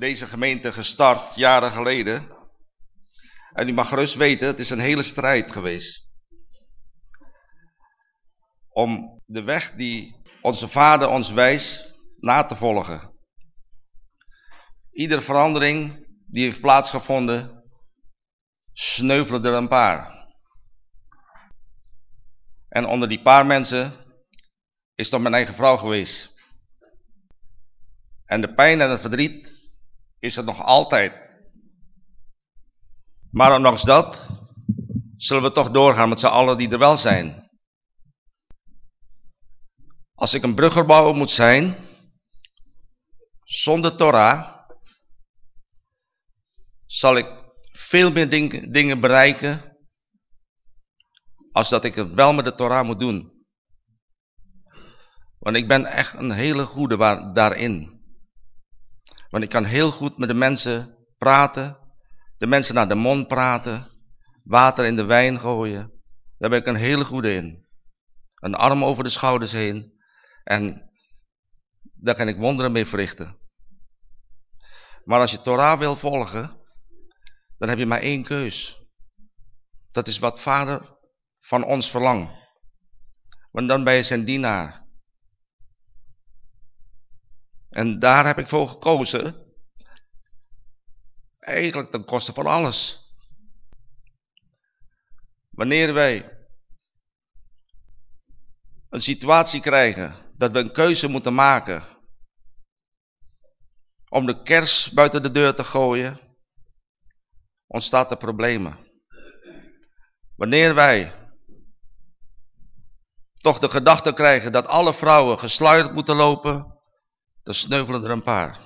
Deze gemeente gestart jaren geleden. En u mag gerust weten, het is een hele strijd geweest. Om de weg die onze vader ons wijst na te volgen. Iedere verandering die heeft plaatsgevonden, sneuvelen er een paar. En onder die paar mensen is toch mijn eigen vrouw geweest. En de pijn en het verdriet is er nog altijd. Maar ondanks dat zullen we toch doorgaan met z'n allen die er wel zijn. Als ik een bruggerbouwer moet zijn, zonder Torah, zal ik veel meer dingen bereiken als dat ik het wel met de Torah moet doen. Want ik ben echt een hele goede daarin. Want ik kan heel goed met de mensen praten, de mensen naar de mond praten, water in de wijn gooien. Daar ben ik een hele goede in. Een arm over de schouders heen en daar kan ik wonderen mee verrichten. Maar als je Torah wil volgen, dan heb je maar één keus. Dat is wat vader van ons verlangt. Want dan ben je zijn dienaar. En daar heb ik voor gekozen. Eigenlijk ten koste van alles. Wanneer wij een situatie krijgen dat we een keuze moeten maken om de kers buiten de deur te gooien, ontstaat er problemen. Wanneer wij toch de gedachte krijgen dat alle vrouwen gesluierd moeten lopen, dan sneuvelen er een paar.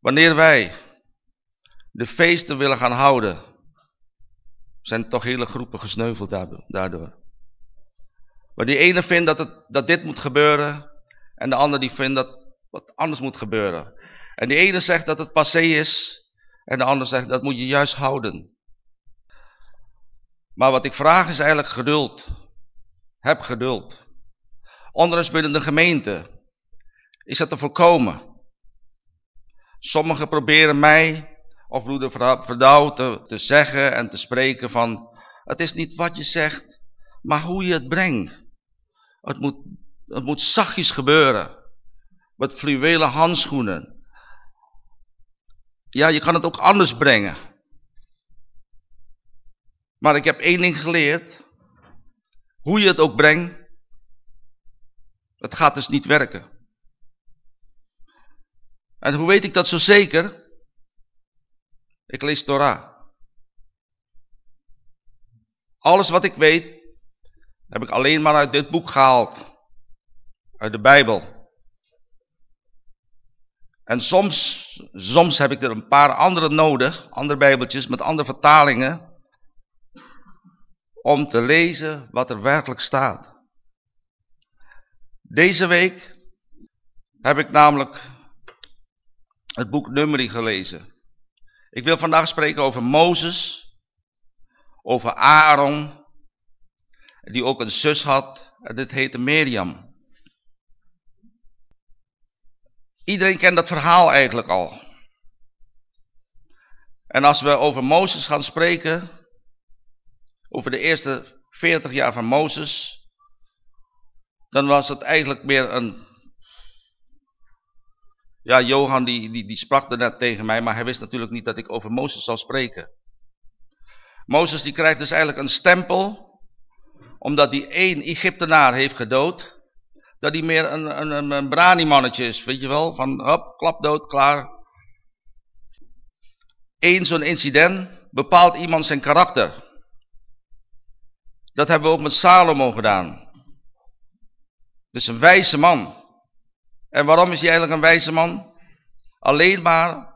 Wanneer wij de feesten willen gaan houden, zijn toch hele groepen gesneuveld daardoor. Maar die ene vindt dat, het, dat dit moet gebeuren en de ander die vindt dat wat anders moet gebeuren. En die ene zegt dat het passé is en de ander zegt dat moet je juist houden. Maar wat ik vraag is eigenlijk geduld. Heb geduld. Ons binnen de gemeente is dat te voorkomen. Sommigen proberen mij of broeder Verdouw te, zeggen en te spreken van... Het is niet wat je zegt, maar hoe je het brengt. Het moet, het moet zachtjes gebeuren. Met fluwelen handschoenen. Ja, je kan het ook anders brengen. Maar ik heb één ding geleerd. Hoe je het ook brengt. Het gaat dus niet werken. En hoe weet ik dat zo zeker? Ik lees Torah. Alles wat ik weet, heb ik alleen maar uit dit boek gehaald. Uit de Bijbel. En soms, soms heb ik er een paar andere nodig, andere bijbeltjes met andere vertalingen, om te lezen wat er werkelijk staat. Deze week heb ik namelijk het boek Numeri gelezen. Ik wil vandaag spreken over Mozes, over Aaron, die ook een zus had, en dit heette Miriam. Iedereen kent dat verhaal eigenlijk al. En als we over Mozes gaan spreken, over de eerste 40 jaar van Mozes, dan was het eigenlijk meer een ja, Johan die, die, die sprak er net tegen mij, maar hij wist natuurlijk niet dat ik over Mozes zal spreken. Mozes die krijgt dus eigenlijk een stempel, omdat die één Egyptenaar heeft gedood. Dat hij meer een, een, een brani-mannetje is, weet je wel, van hop, klap dood, klaar. Eén zo'n incident bepaalt iemand zijn karakter. Dat hebben we ook met Salomo gedaan. Dus een wijze man. En waarom is hij eigenlijk een wijze man? Alleen maar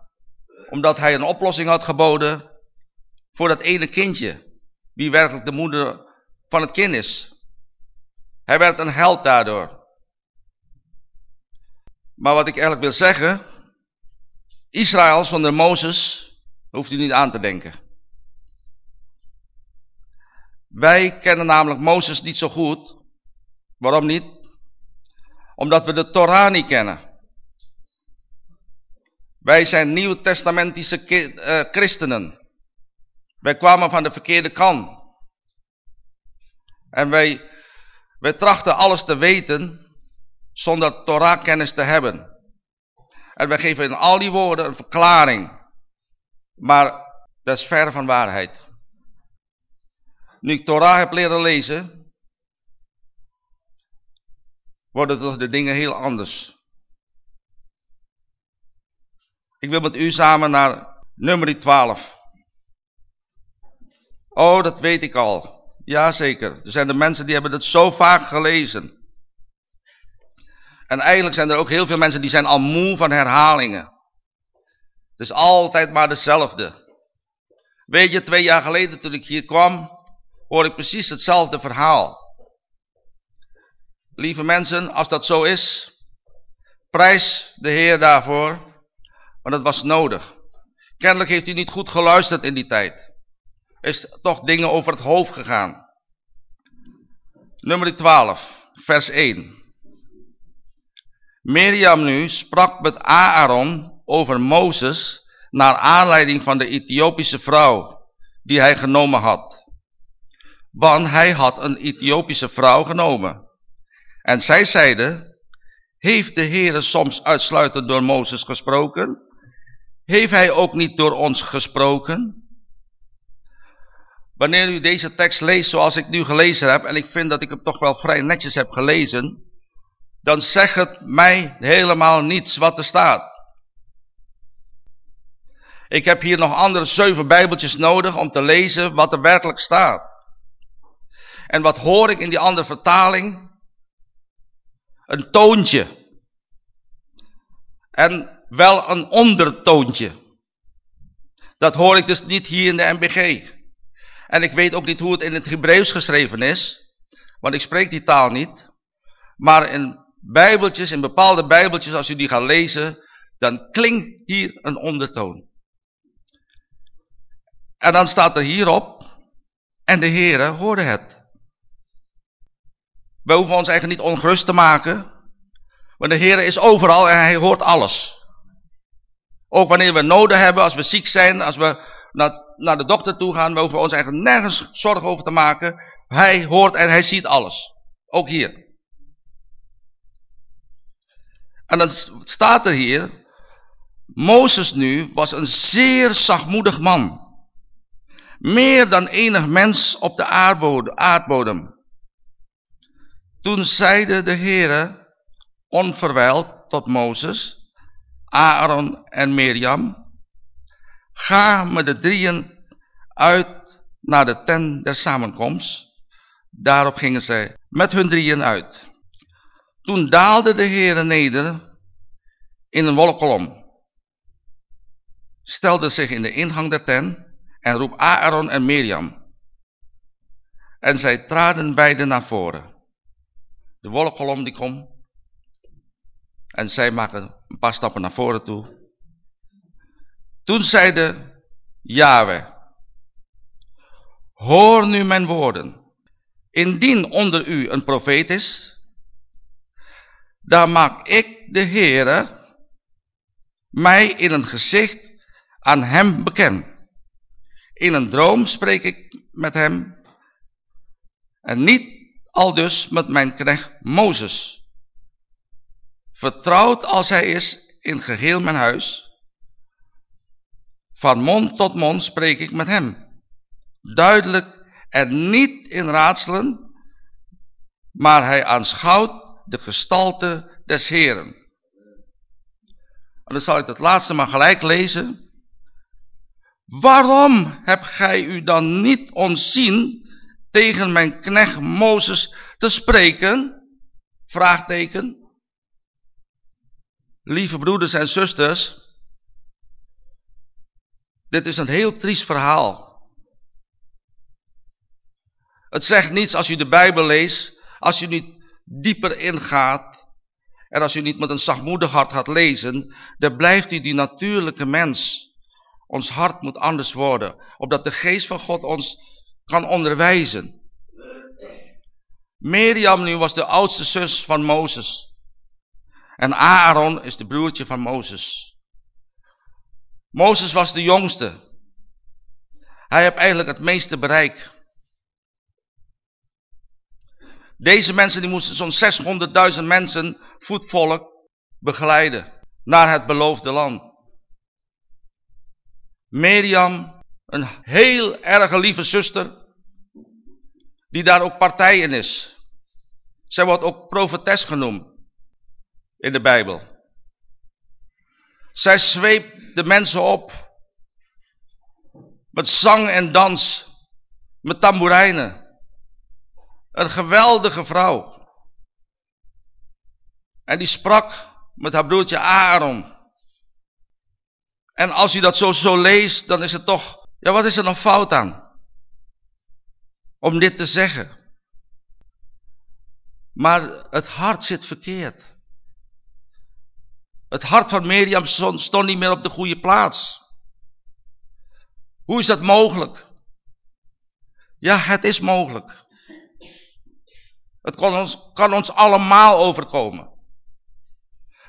omdat hij een oplossing had geboden voor dat ene kindje. Wie werkelijk de moeder van het kind is. Hij werd een held daardoor. Maar wat ik eigenlijk wil zeggen. Israël zonder Mozes hoeft u niet aan te denken. Wij kennen namelijk Mozes niet zo goed. Waarom niet? Omdat we de Torah niet kennen. Wij zijn nieuwtestamentische uh, christenen. Wij kwamen van de verkeerde kant. En wij, wij trachten alles te weten zonder Torah kennis te hebben. En wij geven in al die woorden een verklaring. Maar dat is ver van waarheid. Nu ik Torah heb leren lezen, worden toch de dingen heel anders. Ik wil met u samen naar nummer 12. Oh, dat weet ik al. Jazeker. Er zijn de mensen die hebben het zo vaak gelezen. En eigenlijk zijn er ook heel veel mensen die zijn al moe van herhalingen. Het is altijd maar dezelfde. Weet je, twee jaar geleden toen ik hier kwam, hoor ik precies hetzelfde verhaal. Lieve mensen, als dat zo is, prijs de Heer daarvoor, want het was nodig. Kennelijk heeft u niet goed geluisterd in die tijd. Is toch dingen over het hoofd gegaan. Nummer 12, vers 1. Mirjam nu sprak met Aaron over Mozes naar aanleiding van de Ethiopische vrouw die hij genomen had. Want hij had een Ethiopische vrouw genomen. En zij zeiden, heeft de Heere soms uitsluitend door Mozes gesproken? Heeft hij ook niet door ons gesproken? Wanneer u deze tekst leest zoals ik nu gelezen heb, en ik vind dat ik hem toch wel vrij netjes heb gelezen, dan zegt het mij helemaal niets wat er staat. Ik heb hier nog andere zeven bijbeltjes nodig om te lezen wat er werkelijk staat. En wat hoor ik in die andere vertaling? Een toontje. En wel een ondertoontje. Dat hoor ik dus niet hier in de MBG. En ik weet ook niet hoe het in het Hebreeuws geschreven is. Want ik spreek die taal niet. Maar in bijbeltjes, in bepaalde bijbeltjes, als u die gaat lezen, dan klinkt hier een ondertoon. En dan staat er hierop, en de Heere hoorde het. We hoeven ons eigenlijk niet ongerust te maken, want de Heere is overal en hij hoort alles. Ook wanneer we noden hebben, als we ziek zijn, als we naar, naar de dokter toe gaan, we hoeven ons eigenlijk nergens zorgen over te maken. Hij hoort en hij ziet alles. Ook hier. En dan staat er hier, Mozes nu was een zeer zachtmoedig man. Meer dan enig mens op de aardbodem. Toen zeide de Heere onverwijld tot Mozes, Aaron en Mirjam, ga met de drieën uit naar de tent der samenkomst. Daarop gingen zij met hun drieën uit. Toen daalde de Heere neder in een wolkolom, stelde zich in de ingang der tent en roep Aaron en Mirjam. En zij traden beiden naar voren. De wolkolom die komt en zij maken een paar stappen naar voren toe. Toen zeide Yahweh, hoor nu mijn woorden. Indien onder u een profeet is, dan maak ik de Heere mij in een gezicht aan hem bekend. In een droom spreek ik met hem en niet al dus met mijn knecht Mozes. Vertrouwd als hij is in geheel mijn huis, van mond tot mond spreek ik met hem. Duidelijk en niet in raadselen, maar hij aanschouwt de gestalte des Heren. En dan zal ik het laatste maar gelijk lezen. Waarom hebt gij u dan niet ontzien tegen mijn knecht Mozes te spreken? Vraagteken. Lieve broeders en zusters, dit is een heel triest verhaal. Het zegt niets als u de Bijbel leest, als u niet dieper ingaat en als u niet met een zachtmoedig hart gaat lezen, dan blijft u die natuurlijke mens. Ons hart moet anders worden, opdat de geest van God ons kan onderwijzen. Miriam nu was de oudste zus van Mozes. En Aaron is de broertje van Mozes. Mozes was de jongste. Hij heeft eigenlijk het meeste bereik. Deze mensen die moesten zo'n 600.000 mensen, voetvolk, begeleiden naar het beloofde land. Miriam, een heel erg lieve zuster, die daar ook partij in is. Zij wordt ook profetes genoemd in de Bijbel. Zij zweept de mensen op met zang en dans, met tamboerijnen. Een geweldige vrouw. En die sprak met haar broertje Aaron. En als je dat zo, zo leest, dan is het toch, ja wat is er nog fout aan? Om dit te zeggen. Maar het hart zit verkeerd. Het hart van Mirjam stond niet meer op de goede plaats. Hoe is dat mogelijk? Ja, het is mogelijk. Het kan ons, kan ons allemaal overkomen.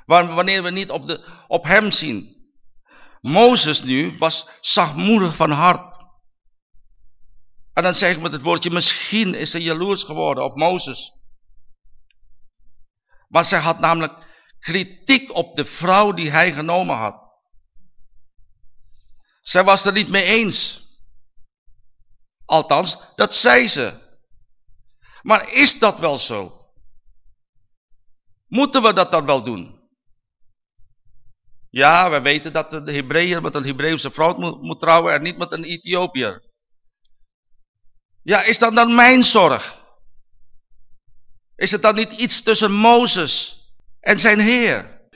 Wanneer we niet op, de, op hem zien. Mozes nu was zachtmoedig van hart. En dan zeg ik met het woordje, misschien is ze jaloers geworden op Mozes. Maar zij had namelijk kritiek op de vrouw die hij genomen had. Zij was er niet mee eens. Althans, dat zei ze. Maar is dat wel zo? Moeten we dat dan wel doen? Ja, we weten dat de Hebreeër met een Hebreeuwse vrouw moet, moet trouwen en niet met een Ethiopiër. Ja, is dat dan mijn zorg? Is het dan niet iets tussen Mozes en zijn Heer?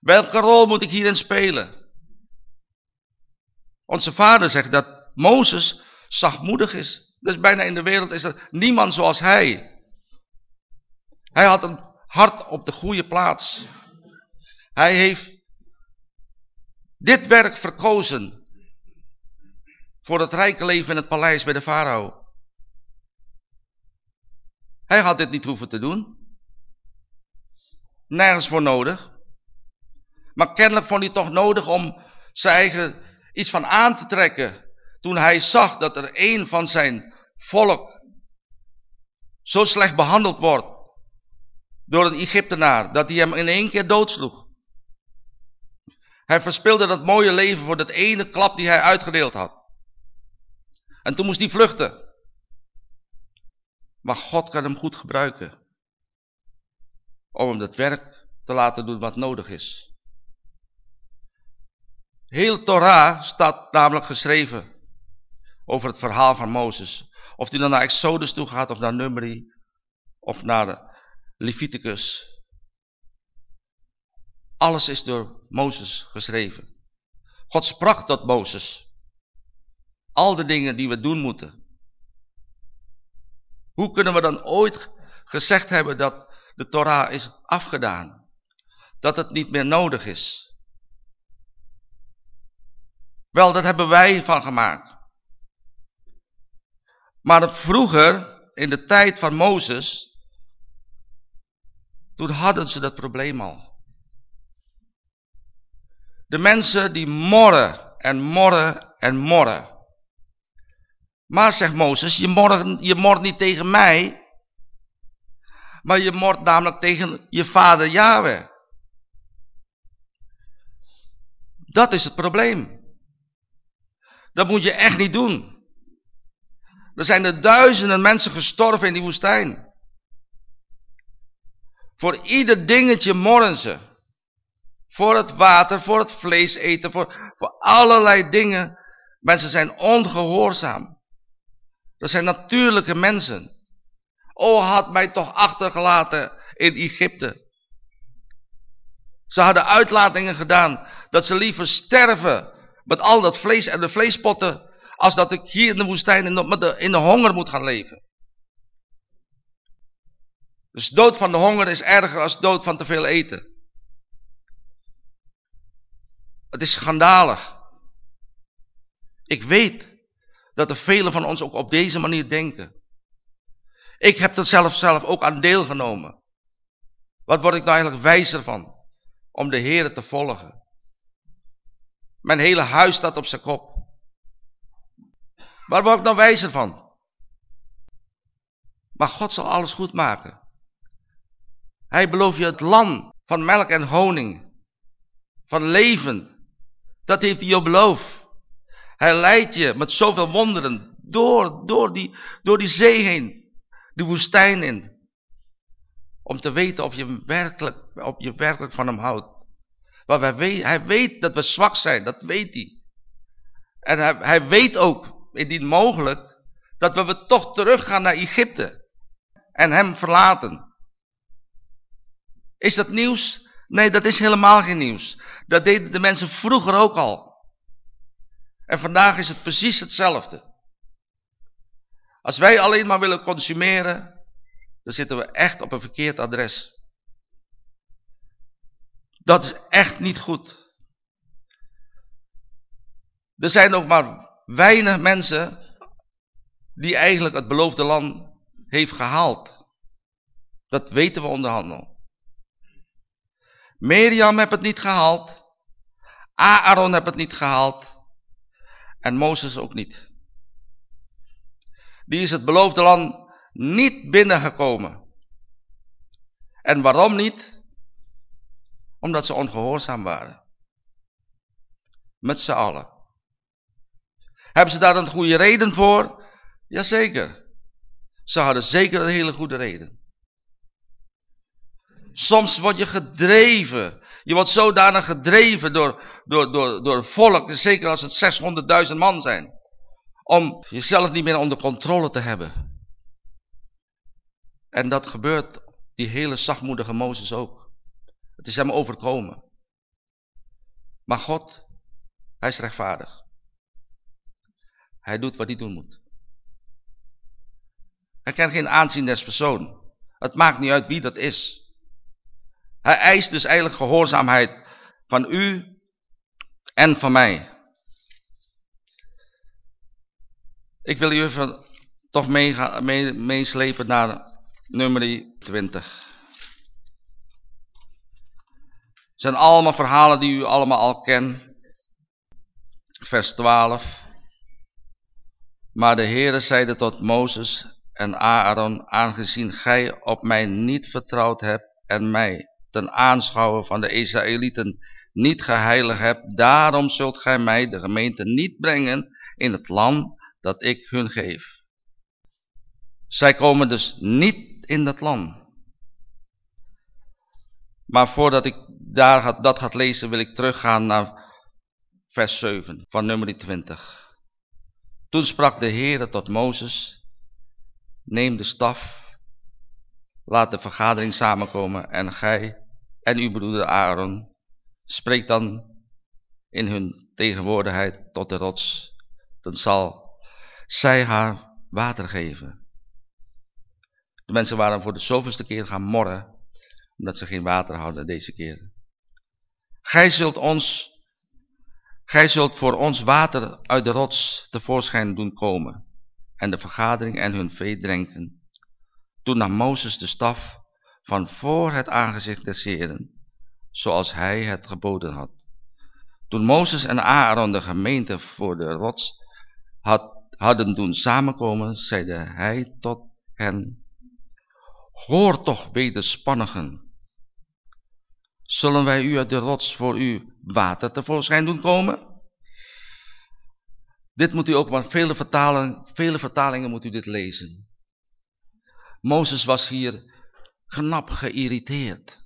Welke rol moet ik hierin spelen? Onze vader zegt dat Mozes zachtmoedig is. Dus bijna in de wereld is er niemand zoals hij. Hij had een hart op de goede plaats. Hij heeft dit werk verkozen voor het rijke leven in het paleis bij de farao. Hij had dit niet hoeven te doen. Nergens voor nodig. Maar kennelijk vond hij toch nodig om zijn eigen iets van aan te trekken. Toen hij zag dat er een van zijn volk zo slecht behandeld wordt door een Egyptenaar, dat hij hem in één keer doodsloeg. Hij verspeelde dat mooie leven voor dat ene klap die hij uitgedeeld had. En toen moest hij vluchten. Maar God kan hem goed gebruiken. Om hem dat werk te laten doen wat nodig is. Heel Torah staat namelijk geschreven over het verhaal van Mozes. Of die dan naar Exodus toe gaat of naar Numeri of naar Leviticus. Alles is door Mozes geschreven. God sprak tot Mozes. Al de dingen die we doen moeten. Hoe kunnen we dan ooit gezegd hebben dat de Torah is afgedaan? Dat het niet meer nodig is? Wel, dat hebben wij van gemaakt. Maar het vroeger, in de tijd van Mozes, toen hadden ze dat probleem al. De mensen die morren en morren en morren. Maar zegt Mozes, je mort, je niet tegen mij, maar je mort namelijk tegen je vader Yahweh. Dat is het probleem. Dat moet je echt niet doen. Er zijn er duizenden mensen gestorven in die woestijn. Voor ieder dingetje morren ze. Voor het water, voor het vlees eten, voor, voor allerlei dingen. Mensen zijn ongehoorzaam. Dat zijn natuurlijke mensen. O, had mij toch achtergelaten in Egypte. Ze hadden uitlatingen gedaan dat ze liever sterven met al dat vlees en de vleespotten, als dat ik hier in de woestijn in de, in de honger moet gaan leven. Dus dood van de honger is erger als dood van te veel eten. Het is schandalig. Ik weet dat er velen van ons ook op deze manier denken. Ik heb er zelf, zelf ook aan deelgenomen. Wat word ik nou eigenlijk wijzer van? Om de Heer te volgen. Mijn hele huis staat op zijn kop. Waar word ik nou wijzer van? Maar God zal alles goed maken. Hij belooft je het land van melk en honing. Van leven. Dat heeft hij je beloofd. Hij leidt je met zoveel wonderen door, door, die, door die zee heen. De woestijn in. Om te weten of je werkelijk, of je werkelijk van hem houdt. Maar wij weet, hij weet dat we zwak zijn, dat weet hij. En hij, hij weet ook, indien mogelijk, dat we, we toch teruggaan naar Egypte. En hem verlaten. Is dat nieuws? Nee, dat is helemaal geen nieuws. Dat deden de mensen vroeger ook al. En vandaag is het precies hetzelfde. Als wij alleen maar willen consumeren, dan zitten we echt op een verkeerd adres. Dat is echt niet goed. Er zijn nog maar weinig mensen die eigenlijk het beloofde land heeft gehaald. Dat weten we onderhand al. Miriam heeft het niet gehaald. Aaron heeft het niet gehaald. En Mozes ook niet. Die is het beloofde land niet binnengekomen. En waarom niet? Omdat ze ongehoorzaam waren. Met z'n allen. Hebben ze daar een goede reden voor? Jazeker. Ze hadden zeker een hele goede reden. Soms word je gedreven. Je wordt zodanig gedreven door, door, door, door volk, zeker als het 600.000 man zijn. Om jezelf niet meer onder controle te hebben. En dat gebeurt die hele zachtmoedige Mozes ook. Het is hem overkomen. Maar God, hij is rechtvaardig. Hij doet wat hij doen moet. Hij kent geen aanzien des persoon. Het maakt niet uit wie dat is. Hij eist dus eigenlijk gehoorzaamheid van u en van mij. Ik wil u even toch meeslepen naar nummer 20. Het zijn allemaal verhalen die u allemaal al kent. Vers 12. Maar de Heere zeide tot Mozes en Aaron, aangezien gij op mij niet vertrouwd hebt en mij ten aanschouwen van de Israëlieten niet geheiligd hebt, daarom zult gij mij de gemeente niet brengen in het land dat ik hun geef. Zij komen dus niet in dat land. Maar voordat ik daar dat gaat lezen, wil ik teruggaan naar vers 7 van nummer 20. Toen sprak de Heer tot Mozes, neem de staf, laat de vergadering samenkomen en gij en uw broeder Aaron, spreek dan in hun tegenwoordigheid tot de rots, dan zal zij haar water geven. De mensen waren voor de zoveelste keer gaan morren, omdat ze geen water hadden deze keer. Gij zult ons, gij zult voor ons water uit de rots tevoorschijn doen komen en de vergadering en hun vee drinken. Toen nam Mozes de staf van voor het aangezicht des Heren, zoals hij het geboden had. Toen Mozes en Aaron de gemeente voor de rots had, hadden doen samenkomen, zeide hij tot hen, hoor toch wederspannigen, Zullen wij u uit de rots voor u water tevoorschijn doen komen? Dit moet u ook, maar vele vertalingen, vele vertalingen moet u dit lezen. Mozes was hier knap geïrriteerd.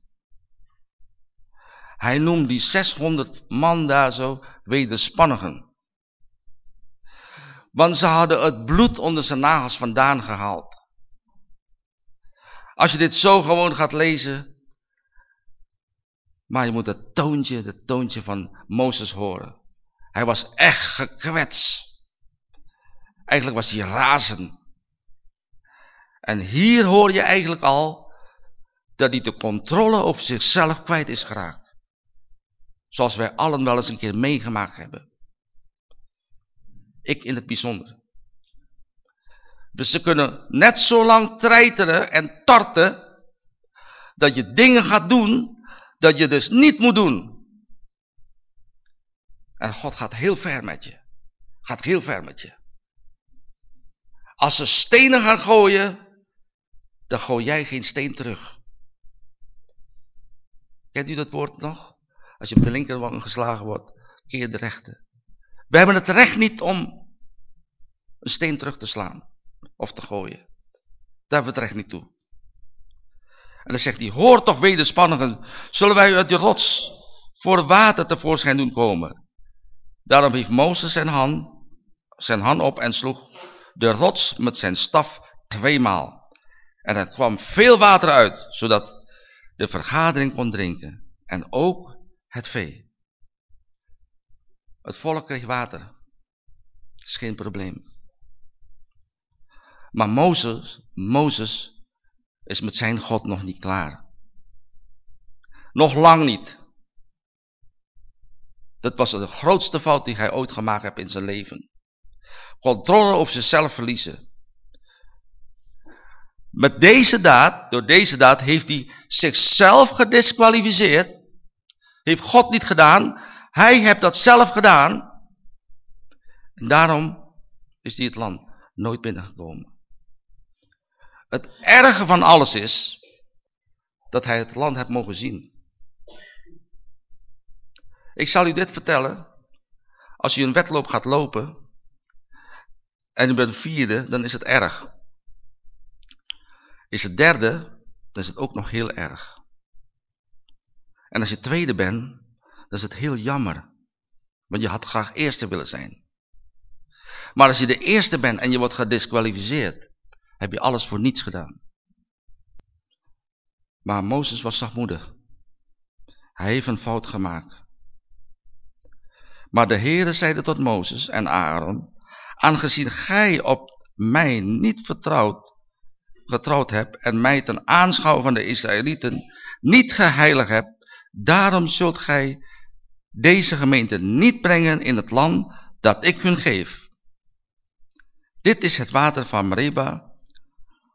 Hij noemde die 600 man daar zo wederspannigen. Want ze hadden het bloed onder zijn nagels vandaan gehaald. Als je dit zo gewoon gaat lezen, maar je moet het toontje, het toontje van Mozes horen. Hij was echt gekwetst. Eigenlijk was hij razend. En hier hoor je eigenlijk al dat hij de controle over zichzelf kwijt is geraakt. Zoals wij allen wel eens een keer meegemaakt hebben. Ik in het bijzonder. Dus ze kunnen net zo lang treiteren en tarten dat je dingen gaat doen dat je dus niet moet doen. En God gaat heel ver met je. Gaat heel ver met je. Als ze stenen gaan gooien, dan gooi jij geen steen terug. Kent u dat woord nog? Als je op de linkerwang geslagen wordt, keer de rechter. We hebben het recht niet om een steen terug te slaan of te gooien. Daar hebben we het recht niet toe. En dan zegt hij, hoor toch wederspannigen, zullen wij uit de rots voor water tevoorschijn doen komen? Daarom heeft Mozes zijn hand, zijn hand op en sloeg de rots met zijn staf tweemaal. En er kwam veel water uit, zodat de vergadering kon drinken. En ook het vee. Het volk kreeg water. Is geen probleem. Maar Mozes, Mozes is met zijn God nog niet klaar. Nog lang niet. Dat was de grootste fout die hij ooit gemaakt heeft in zijn leven. Controle over zichzelf verliezen. Met deze daad, door deze daad, heeft hij zichzelf gedisqualificeerd. Heeft God niet gedaan. Hij heeft dat zelf gedaan. En daarom is hij het land nooit binnengekomen. Het erge van alles is dat hij het land heeft mogen zien. Ik zal u dit vertellen. Als u een wedloop gaat lopen en u bent vierde, dan is het erg. Is het derde, dan is het ook nog heel erg. En als je tweede bent, dan is het heel jammer. Want je had graag eerste willen zijn. Maar als je de eerste bent en je wordt gedisqualificeerd, heb je alles voor niets gedaan. Maar Mozes was zachtmoedig. Hij heeft een fout gemaakt. Maar de Heere zeide tot Mozes en Aaron, aangezien gij op mij niet vertrouwd, getrouwd hebt en mij ten aanschouw van de Israëlieten niet geheiligd hebt, daarom zult gij deze gemeente niet brengen in het land dat ik hun geef. Dit is het water van Meribah,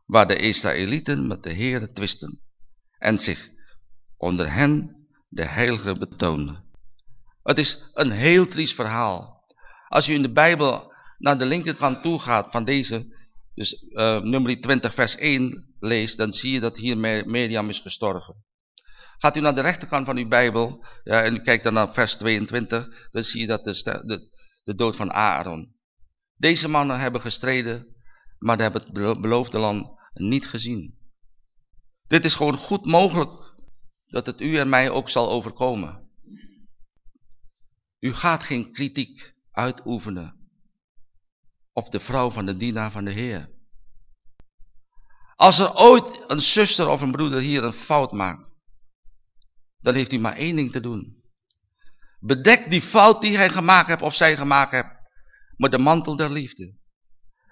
waar de Israëlieten met de Heere twisten en zich onder hen de heilige betoonden. Het is een heel triest verhaal. Als u in de Bijbel naar de linkerkant toe gaat van deze, dus uh, nummer 20 vers 1 leest, dan zie je dat hier Miriam is gestorven. Gaat u naar de rechterkant van uw Bijbel en kijkt dan naar vers 22, dan zie je dat de, de, de dood van Aaron. Deze mannen hebben gestreden, maar ze hebben het beloofde land niet gezien. Dit is gewoon goed mogelijk dat het u en mij ook zal overkomen. U gaat geen kritiek uitoefenen op de vrouw van de dienaar van de Heer. Als er ooit een zuster of een broeder hier een fout maakt, dan heeft u maar één ding te doen. Bedek die fout die hij gemaakt heeft of zij gemaakt heeft met de mantel der liefde.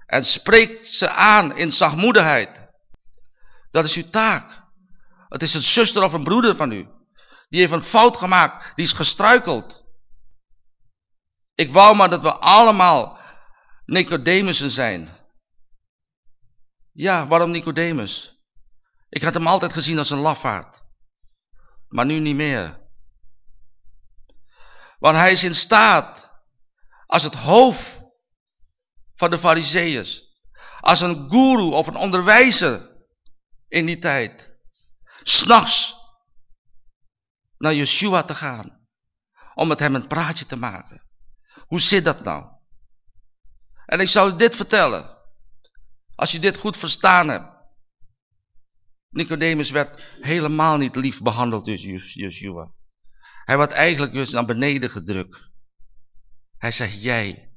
En spreek ze aan in zachtmoedigheid. Dat is uw taak. Het is een zuster of een broeder van u. Die heeft een fout gemaakt. Die is gestruikeld. Ik wou maar dat we allemaal Nicodemussen zijn. Ja, waarom Nicodemus? Ik had hem altijd gezien als een lafaard. Maar nu niet meer. Want hij is in staat als het hoofd van de fariseeërs. Als een guru of een onderwijzer in die tijd. S'nachts naar Yeshua te gaan. Om met hem een praatje te maken. Hoe zit dat nou? En ik zou dit vertellen. Als je dit goed verstaan hebt. Nicodemus werd helemaal niet lief behandeld door Yeshua. Hij werd eigenlijk dus naar beneden gedrukt. Hij zegt, jij,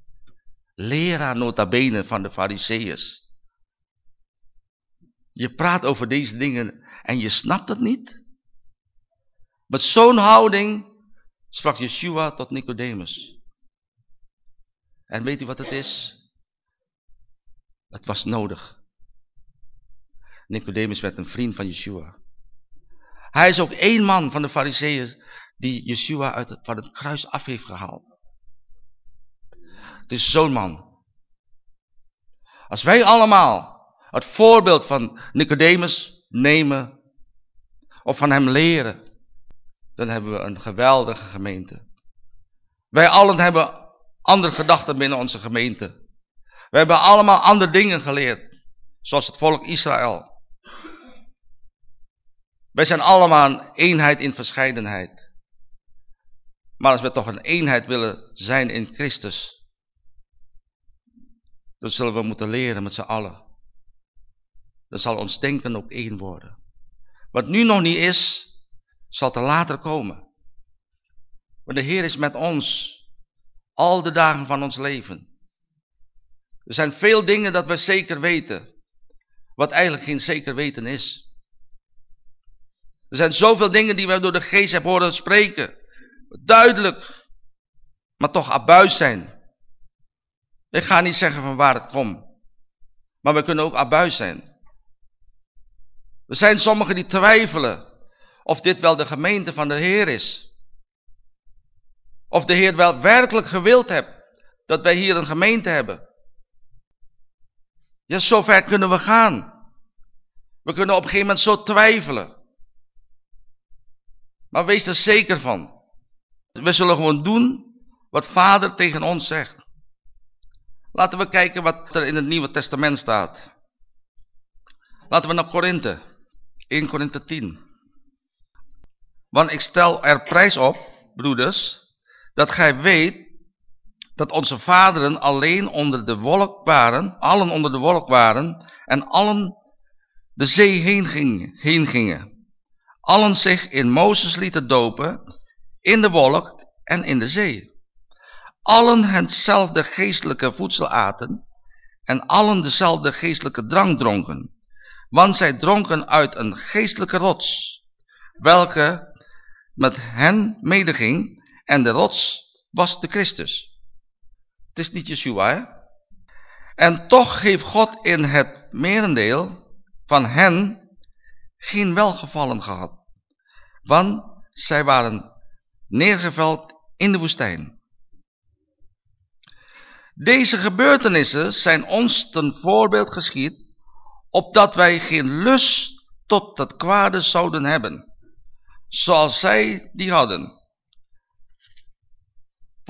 leraar nota bene van de fariseeërs. Je praat over deze dingen en je snapt het niet. Met zo'n houding sprak Yeshua tot Nicodemus. En weet u wat het is? Het was nodig. Nicodemus werd een vriend van Yeshua. Hij is ook één man van de fariseeën die Yeshua uit het, van het kruis af heeft gehaald. Het is zo'n man. Als wij allemaal het voorbeeld van Nicodemus nemen of van hem leren, dan hebben we een geweldige gemeente. Wij allen hebben andere gedachten binnen onze gemeente. We hebben allemaal andere dingen geleerd. Zoals het volk Israël. Wij zijn allemaal een eenheid in verscheidenheid. Maar als we toch een eenheid willen zijn in Christus. Dan zullen we moeten leren met z'n allen. Dan zal ons denken ook één worden. Wat nu nog niet is, zal er later komen. Maar de Heer is met ons. Al de dagen van ons leven. Er zijn veel dingen dat we zeker weten. Wat eigenlijk geen zeker weten is. Er zijn zoveel dingen die we door de geest hebben horen spreken. Duidelijk. Maar toch abuis zijn. Ik ga niet zeggen van waar het komt. Maar we kunnen ook abuis zijn. Er zijn sommigen die twijfelen of dit wel de gemeente van de Heer is. Of de Heer wel werkelijk gewild hebt dat wij hier een gemeente hebben. Ja, zover kunnen we gaan. We kunnen op een gegeven moment zo twijfelen. Maar wees er zeker van. We zullen gewoon doen wat vader tegen ons zegt. Laten we kijken wat er in het Nieuwe Testament staat. Laten we naar Korinthe. 1 Korinthe 10. Want ik stel er prijs op, broeders, dat gij weet dat onze vaderen alleen onder de wolk waren, allen onder de wolk waren en allen de zee heen, ging, heen gingen. Allen zich in Mozes lieten dopen, in de wolk en in de zee. Allen hetzelfde geestelijke voedsel aten en allen dezelfde geestelijke drank dronken. Want zij dronken uit een geestelijke rots, welke met hen medeging en de rots was de Christus. Het is niet Yeshua? En toch heeft God in het merendeel van hen geen welgevallen gehad. Want zij waren neergeveld in de woestijn. Deze gebeurtenissen zijn ons ten voorbeeld geschied, opdat wij geen lust tot het kwade zouden hebben, zoals zij die hadden.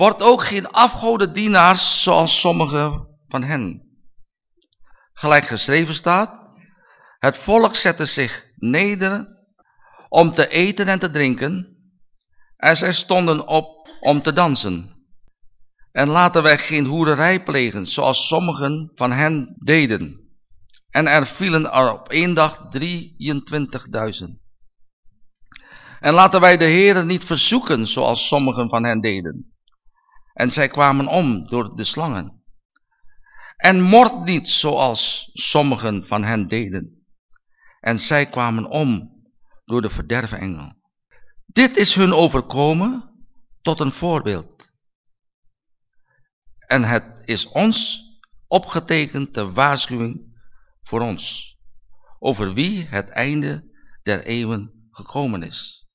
Word ook geen afgodendienaars zoals sommige van hen. Gelijk geschreven staat, het volk zette zich neder om te eten en te drinken en zij stonden op om te dansen. En laten wij geen hoererij plegen zoals sommigen van hen deden. En er vielen er op één dag 23.000. En laten wij de Heeren niet verzoeken zoals sommigen van hen deden. En zij kwamen om door de slangen. En mord niet zoals sommigen van hen deden. En zij kwamen om door de verderfengel. Dit is hun overkomen tot een voorbeeld. En het is ons opgetekend de waarschuwing voor ons. Over wie het einde der eeuwen gekomen is.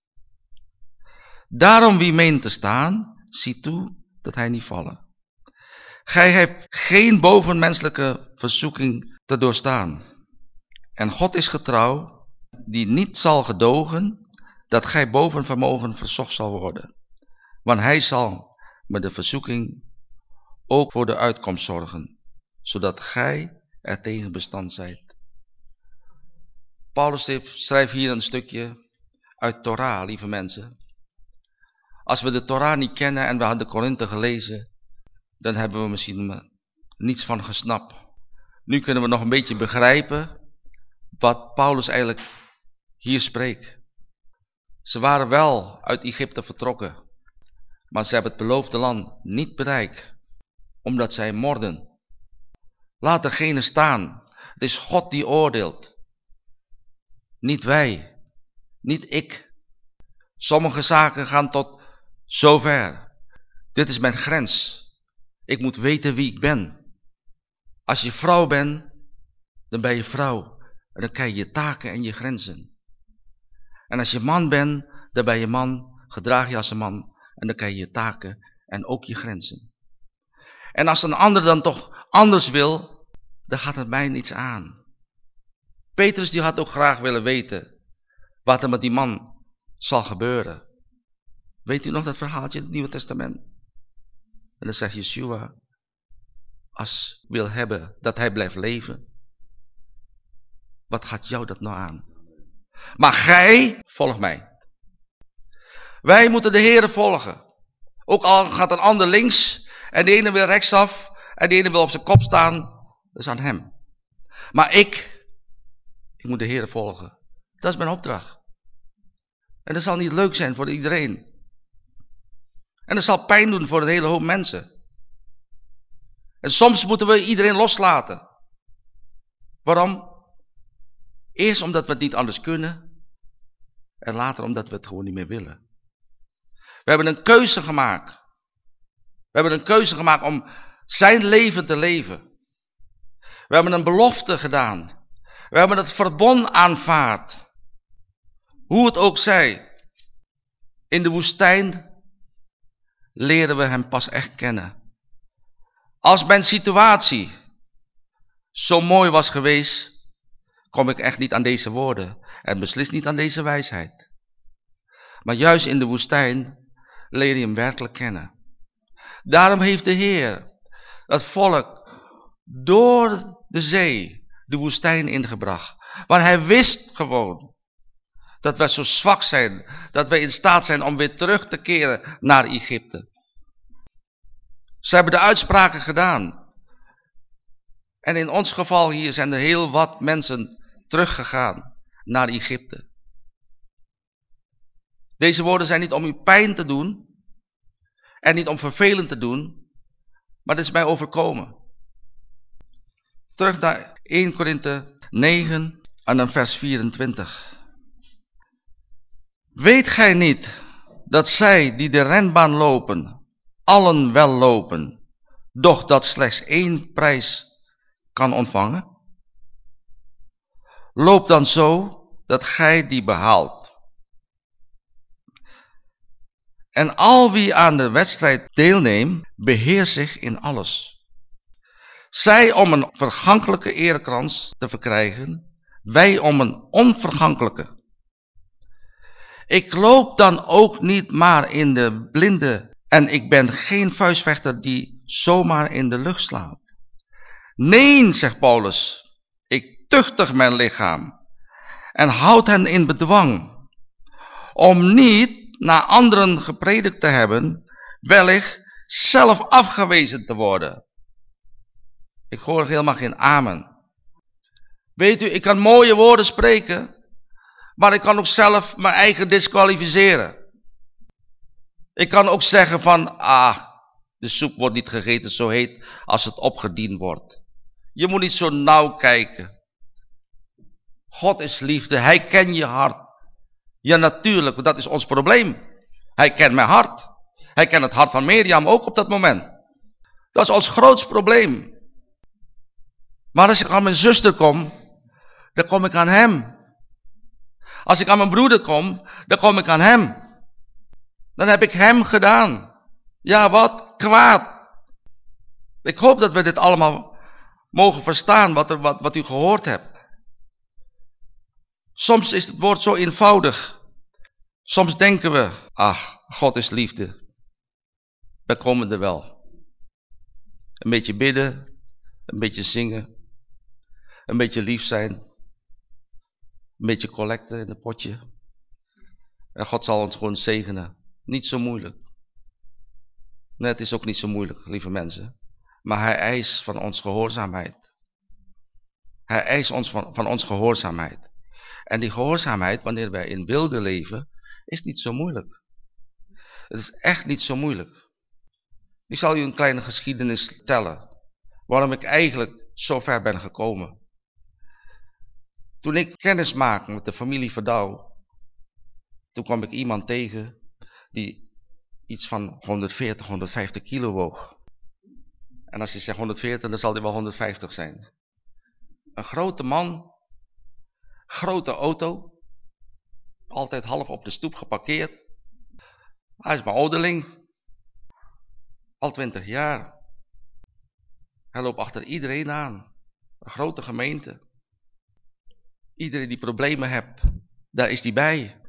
Daarom wie meent te staan, zie toe dat hij niet vallen. Gij hebt geen bovenmenselijke verzoeking te doorstaan. En God is getrouw, die niet zal gedogen dat gij boven vermogen verzocht zal worden. Want hij zal met de verzoeking ook voor de uitkomst zorgen, zodat gij er tegen bestand zijt. Paulus schrijft hier een stukje uit Torah, lieve mensen. Als we de Torah niet kennen en we hadden de Korinthe gelezen, dan hebben we misschien niets van gesnapt. Nu kunnen we nog een beetje begrijpen wat Paulus eigenlijk hier spreekt. Ze waren wel uit Egypte vertrokken, maar ze hebben het beloofde land niet bereikt, omdat zij morden. Laat degene staan. Het is God die oordeelt. Niet wij, niet ik. Sommige zaken gaan tot Zover. Dit is mijn grens. Ik moet weten wie ik ben. Als je vrouw bent, dan ben je vrouw. En dan krijg je je taken en je grenzen. En als je man bent, dan ben je man, gedraag je als een man. En dan krijg je je taken en ook je grenzen. En als een ander dan toch anders wil, dan gaat het mij niets aan. Petrus die had ook graag willen weten wat er met die man zal gebeuren. Weet u nog dat verhaaltje in het Nieuwe Testament? En dan zegt Yeshua, als wil hebben dat hij blijft leven, wat gaat jou dat nou aan? Maar gij, volg mij. Wij moeten de Heer volgen. Ook al gaat een ander links en de ene wil rechtsaf en de ene wil op zijn kop staan, dat is aan hem. Maar ik, ik moet de Heer volgen. Dat is mijn opdracht. En dat zal niet leuk zijn voor iedereen. En dat zal pijn doen voor een hele hoop mensen. En soms moeten we iedereen loslaten. Waarom? Eerst omdat we het niet anders kunnen. En later omdat we het gewoon niet meer willen. We hebben een keuze gemaakt. We hebben een keuze gemaakt om zijn leven te leven. We hebben een belofte gedaan. We hebben het verbond aanvaard. Hoe het ook zij. In de woestijn leren we hem pas echt kennen. Als mijn situatie zo mooi was geweest, kom ik echt niet aan deze woorden en beslist niet aan deze wijsheid. Maar juist in de woestijn leer je hem werkelijk kennen. Daarom heeft de Heer het volk door de zee de woestijn ingebracht. Maar hij wist gewoon dat wij zo zwak zijn, dat wij in staat zijn om weer terug te keren naar Egypte. Ze hebben de uitspraken gedaan. En in ons geval hier zijn er heel wat mensen teruggegaan naar Egypte. Deze woorden zijn niet om u pijn te doen en niet om vervelend te doen, maar dit is mij overkomen. Terug naar 1 Korinthe 9 en dan vers 24. Weet gij niet dat zij die de renbaan lopen, allen wel lopen, doch dat slechts één prijs kan ontvangen? Loop dan zo dat gij die behaalt. En al wie aan de wedstrijd deelneemt, beheerst zich in alles. Zij om een vergankelijke erekrans te verkrijgen, wij om een onvergankelijke. Ik loop dan ook niet maar in de blinde en ik ben geen vuistvechter die zomaar in de lucht slaat. Nee, zegt Paulus, ik tuchtig mijn lichaam en houd hen in bedwang, om niet naar anderen gepredikt te hebben, wellicht zelf afgewezen te worden. Ik hoor helemaal geen amen. Weet u, ik kan mooie woorden spreken, maar ik kan ook zelf mijn eigen disqualificeren. Ik kan ook zeggen van, ah, de soep wordt niet gegeten zo heet als het opgediend wordt. Je moet niet zo nauw kijken. God is liefde, hij kent je hart. Ja natuurlijk, dat is ons probleem. Hij kent mijn hart. Hij kent het hart van Mirjam ook op dat moment. Dat is ons grootste probleem. Maar als ik aan mijn zuster kom, dan kom ik aan hem. Als ik aan mijn broeder kom, dan kom ik aan hem. Dan heb ik hem gedaan. Ja, wat? Kwaad. Ik hoop dat we dit allemaal mogen verstaan, wat, er, wat, wat u gehoord hebt. Soms is het woord zo eenvoudig. Soms denken we, ach, God is liefde. We komen er wel. Een beetje bidden, een beetje zingen, een beetje lief zijn, een beetje collecten in het potje. En God zal ons gewoon zegenen. Niet zo moeilijk. Nee, het is ook niet zo moeilijk, lieve mensen. Maar hij eist van ons gehoorzaamheid. Hij eist ons van, van ons gehoorzaamheid. En die gehoorzaamheid, wanneer wij in wilde leven, is niet zo moeilijk. Het is echt niet zo moeilijk. Ik zal u een kleine geschiedenis vertellen. Waarom ik eigenlijk zo ver ben gekomen. Toen ik kennis maakte met de familie Verdouw, toen kwam ik iemand tegen die iets van 140, 150 kilo woog. En als je zegt 140, dan zal hij wel 150 zijn. Een grote man, grote auto, altijd half op de stoep geparkeerd. Hij is mijn ouderling, al 20 jaar. Hij loopt achter iedereen aan, een grote gemeente. Iedereen die problemen hebt, daar is die bij.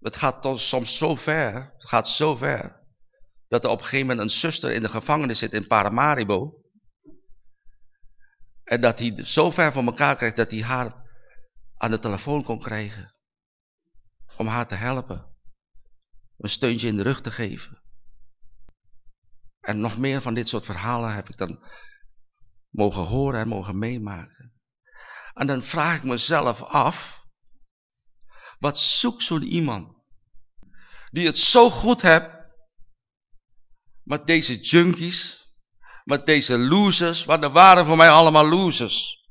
Het gaat soms zo ver, het gaat zo ver, dat er op een gegeven moment een zuster in de gevangenis zit in Paramaribo. En dat hij zo ver van elkaar krijgt dat hij haar aan de telefoon kon krijgen. Om haar te helpen. Een steuntje in de rug te geven. En nog meer van dit soort verhalen heb ik dan mogen horen en mogen meemaken. En dan vraag ik mezelf af, wat zoekt zo'n iemand die het zo goed hebt met deze junkies, met deze losers, want er waren voor mij allemaal losers.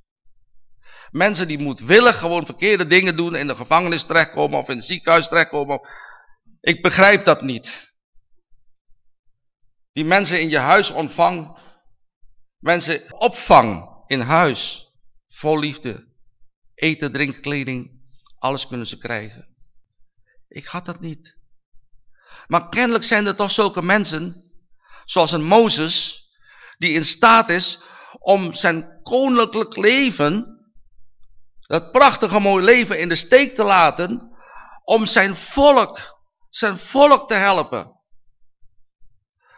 Mensen die moedwillig gewoon verkeerde dingen doen, in de gevangenis terechtkomen of in het ziekenhuis terechtkomen. Ik begrijp dat niet. Die mensen in je huis ontvang, mensen opvang in huis, vol liefde, eten, drinken, kleding, alles kunnen ze krijgen. Ik had dat niet. Maar kennelijk zijn er toch zulke mensen Zoals een Mozes die in staat is om zijn koninklijk leven, dat prachtige mooie leven in de steek te laten, om zijn volk, zijn volk te helpen.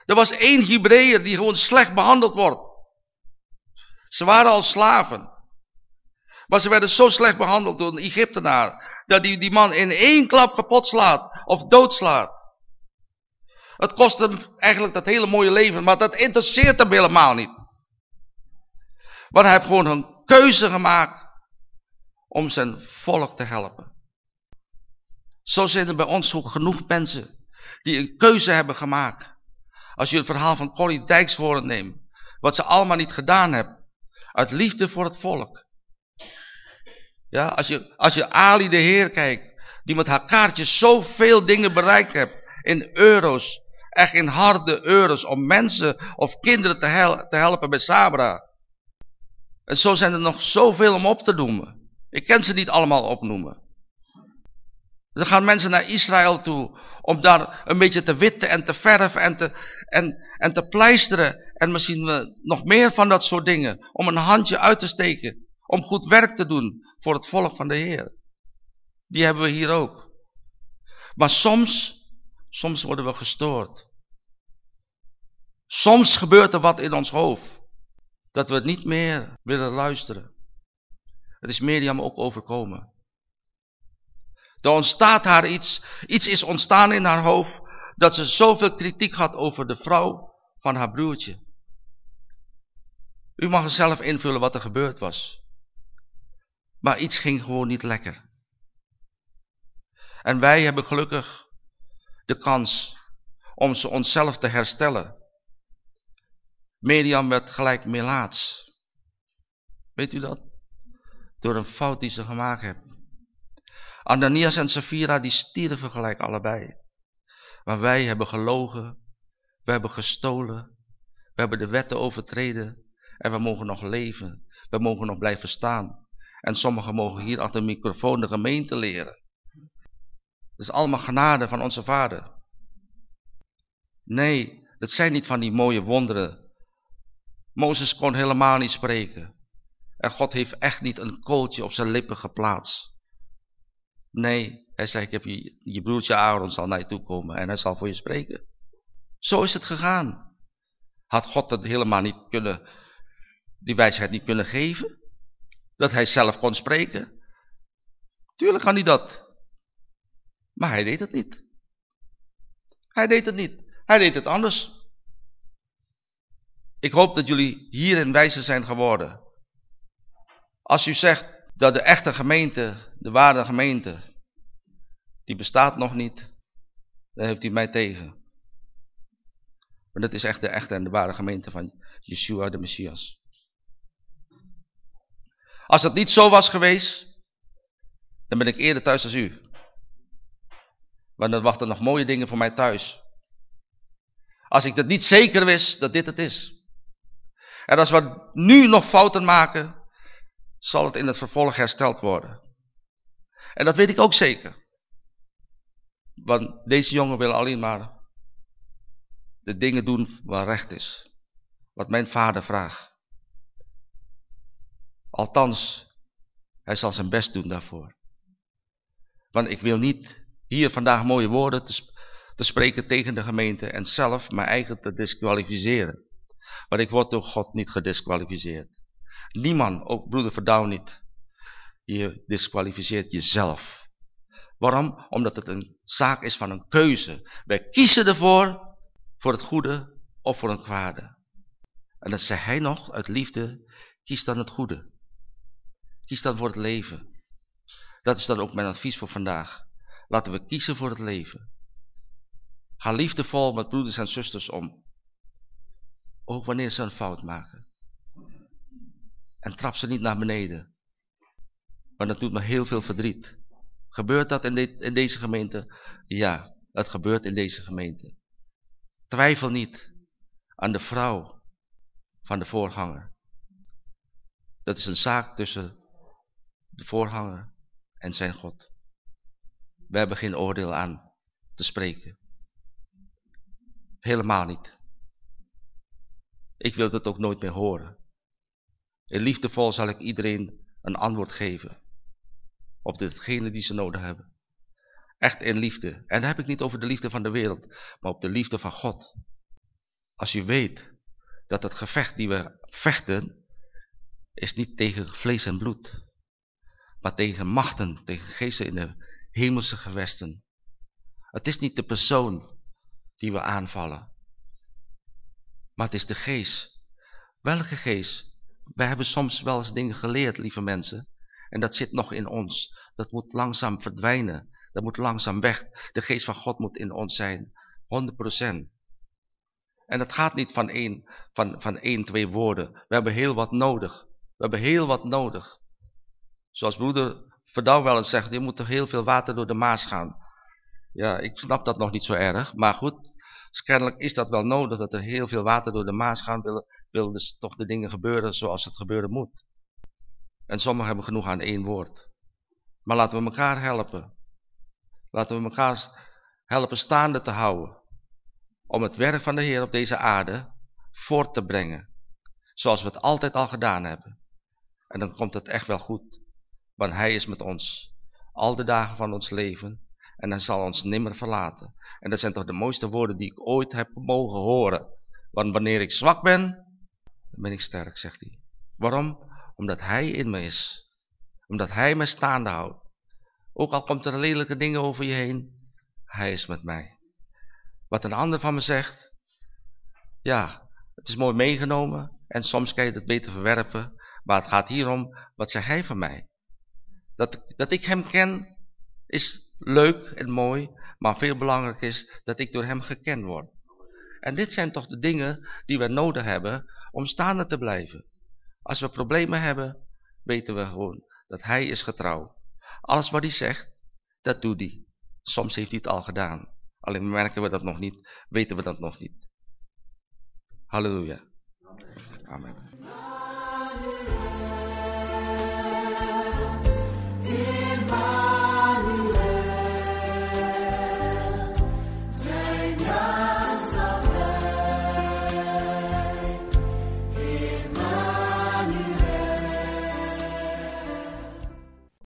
Er was één Hebreeër die gewoon slecht behandeld wordt. Ze waren al slaven. Maar ze werden zo slecht behandeld door een Egyptenaar, dat die, die man in één klap kapot slaat of doodslaat. Het kost hem eigenlijk dat hele mooie leven, maar dat interesseert hem helemaal niet. Want hij heeft gewoon een keuze gemaakt om zijn volk te helpen. Zo zijn er bij ons ook genoeg mensen die een keuze hebben gemaakt. Als je het verhaal van Corrie Dijksvoort neemt, wat ze allemaal niet gedaan hebben, uit liefde voor het volk. Ja, als je, als je Ali de Heer kijkt, die met haar kaartjes zoveel dingen bereikt heeft, in euro's, echt in harde euro's om mensen of kinderen te, hel te helpen bij Sabra. En zo zijn er nog zoveel om op te noemen. Ik kan ze niet allemaal opnoemen. Dan gaan mensen naar Israël toe om daar een beetje te witten en te verven en te, en, en te pleisteren. En misschien nog meer van dat soort dingen. Om een handje uit te steken. Om goed werk te doen voor het volk van de Heer. Die hebben we hier ook. Maar soms Soms worden we gestoord. Soms gebeurt er wat in ons hoofd. Dat we niet meer willen luisteren. Het is Mirjam ook overkomen. Er ontstaat haar iets. Iets is ontstaan in haar hoofd. Dat ze zoveel kritiek had over de vrouw van haar broertje. U mag zelf invullen wat er gebeurd was. Maar iets ging gewoon niet lekker. En wij hebben gelukkig de kans om ze onszelf te herstellen. Miriam werd gelijk melaats. Weet u dat? Door een fout die ze gemaakt hebben. Ananias en Safira die stierven gelijk allebei. Maar wij hebben gelogen, we hebben gestolen, we hebben de wetten overtreden en we mogen nog leven. We mogen nog blijven staan. En sommigen mogen hier achter de microfoon de gemeente leren. Dat is allemaal genade van onze vader. Nee, dat zijn niet van die mooie wonderen. Mozes kon helemaal niet spreken. En God heeft echt niet een kooltje op zijn lippen geplaatst. Nee, hij zei, ik heb je, je broertje Aaron zal naar je toe komen en hij zal voor je spreken. Zo is het gegaan. Had God het helemaal niet kunnen, die wijsheid niet kunnen geven? Dat hij zelf kon spreken? Tuurlijk kan hij dat. Maar hij deed het niet. Hij deed het niet. Hij deed het anders. Ik hoop dat jullie hierin wijzer zijn geworden. Als u zegt dat de echte gemeente, de ware gemeente, die bestaat nog niet, dan heeft u mij tegen. Maar dat is echt de echte en de ware gemeente van Yeshua de Messias. Als het niet zo was geweest, dan ben ik eerder thuis als u. Want dan wachten nog mooie dingen voor mij thuis. Als ik dat niet zeker wist dat dit het is. En als we nu nog fouten maken, zal het in het vervolg hersteld worden. En dat weet ik ook zeker. Want deze jongen wil alleen maar de dingen doen waar recht is. Wat mijn vader vraagt. Althans, hij zal zijn best doen daarvoor. Want ik wil niet hier vandaag mooie woorden te, te spreken tegen de gemeente en zelf mijn eigen te disqualificeren. Maar ik word door God niet gedisqualificeerd. Niemand, ook broeder Verdouw niet. Je disqualificeert jezelf. Waarom? Omdat het een zaak is van een keuze. Wij kiezen ervoor, voor het goede of voor het kwade. En dan zegt hij nog, uit liefde, kies dan het goede. Kies dan voor het leven. Dat is dan ook mijn advies voor vandaag. Laten we kiezen voor het leven. Ga liefdevol met broeders en zusters om. Ook wanneer ze een fout maken. En trap ze niet naar beneden. Maar dat doet me heel veel verdriet. Gebeurt dat in, in deze gemeente? Ja, het gebeurt in deze gemeente. Twijfel niet aan de vrouw van de voorganger. Dat is een zaak tussen de voorganger en zijn God. We hebben geen oordeel aan te spreken. Helemaal niet. Ik wil het ook nooit meer horen. In liefdevol zal ik iedereen een antwoord geven. Op datgene die ze nodig hebben. Echt in liefde. En dan heb ik niet over de liefde van de wereld, maar op de liefde van God. Als je weet dat het gevecht die we vechten, is niet tegen vlees en bloed. Maar tegen machten, tegen geesten in de hemelse gewesten. Het is niet de persoon die we aanvallen. Maar het is de geest. Welke geest? Wij hebben soms wel eens dingen geleerd, lieve mensen. En dat zit nog in ons. Dat moet langzaam verdwijnen. Dat moet langzaam weg. De geest van God moet in ons zijn. 100%. En dat gaat niet van één, van, van één, twee woorden. We hebben heel wat nodig. We hebben heel wat nodig. Zoals broeder Verdouw wel eens zegt, je moet toch heel veel water door de Maas gaan. Ja, ik snap dat nog niet zo erg. Maar goed, dus kennelijk is dat wel nodig, dat er heel veel water door de Maas gaan. Wil, wil dus toch de dingen gebeuren zoals het gebeuren moet. En sommigen hebben genoeg aan één woord. Maar laten we elkaar helpen. Laten we elkaar helpen staande te houden. Om het werk van de Heer op deze aarde voort te brengen. Zoals we het altijd al gedaan hebben. En dan komt het echt wel goed. Want hij is met ons. Al de dagen van ons leven. En hij zal ons nimmer verlaten. En dat zijn toch de mooiste woorden die ik ooit heb mogen horen. Want wanneer ik zwak ben, dan ben ik sterk, zegt hij. Waarom? Omdat hij in me is. Omdat hij me staande houdt. Ook al komt er lelijke dingen over je heen, hij is met mij. Wat een ander van me zegt, ja, het is mooi meegenomen en soms kan je het beter verwerpen. Maar het gaat hier om, wat zegt hij van mij? Dat, dat ik hem ken is leuk en mooi, maar veel belangrijker is dat ik door hem gekend word. En dit zijn toch de dingen die we nodig hebben om staande te blijven. Als we problemen hebben, weten we gewoon dat hij is getrouw. Alles wat hij zegt, dat doet hij. Soms heeft hij het al gedaan. Alleen merken we dat nog niet, weten we dat nog niet. Halleluja. Amen.